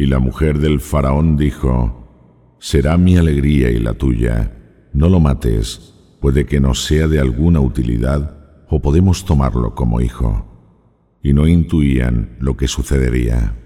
Y la mujer del faraón dijo, Será mi alegría y la tuya, no lo mates, puede que nos sea de alguna utilidad o podemos tomarlo como hijo. Y no intuían lo que sucedería.